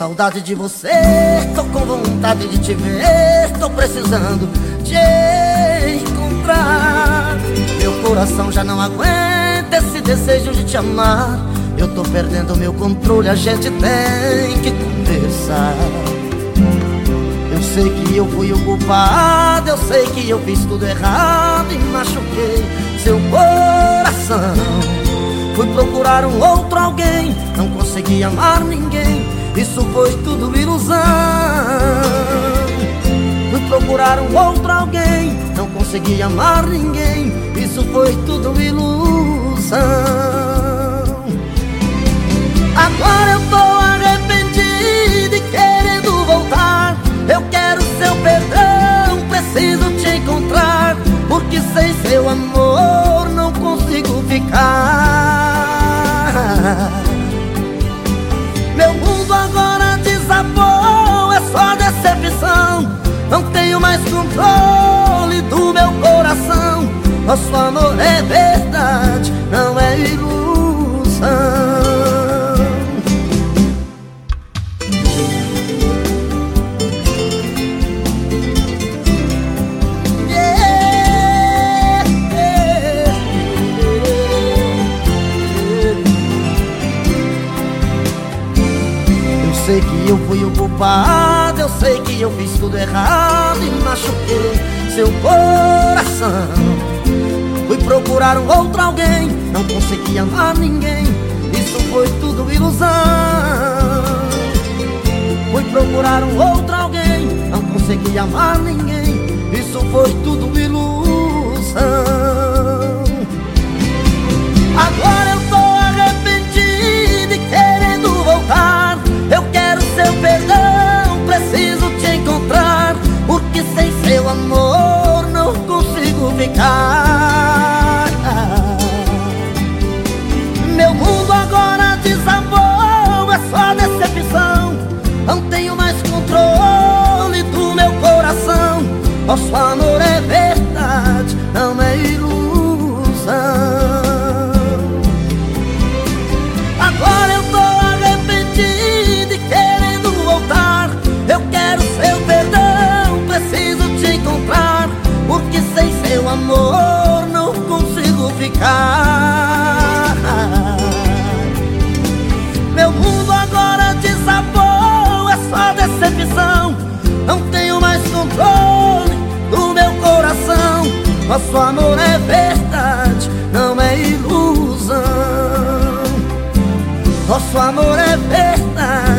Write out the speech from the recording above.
saudade de você, tô com vontade de te ver, tô precisando te encontrar. Meu coração já não aguenta esse desejo de te amar. Eu tô perdendo meu controle, a gente tem que conversar. Eu sei que eu fui o culpado, eu sei que eu fiz tudo errado e machuquei seu coração. Fui procurar um outro alguém, não consegui amar ninguém, isso foi tudo ilusão. Fui procurar um outro alguém, não consegui amar ninguém, isso foi tudo ilusão. Agora eu tô arrependido e querendo voltar. Eu quero seu perdão, preciso te encontrar, porque sem seu amor sei que eu fui o culpado, eu sei que eu fiz tudo errado e machuquei seu coração. Fui procurar um outro alguém, não consegui amar ninguém, isso foi tudo ilusão. Fui procurar um outro alguém, não consegui amar ninguém, isso foi tudo ilusão. Ficar Meu mundo agora ficar. Meu mundo agora desabou, é só decepção. Não tenho mais controle do meu coração. Nosso amor é verdade, não é ilusão. Nosso amor é verdade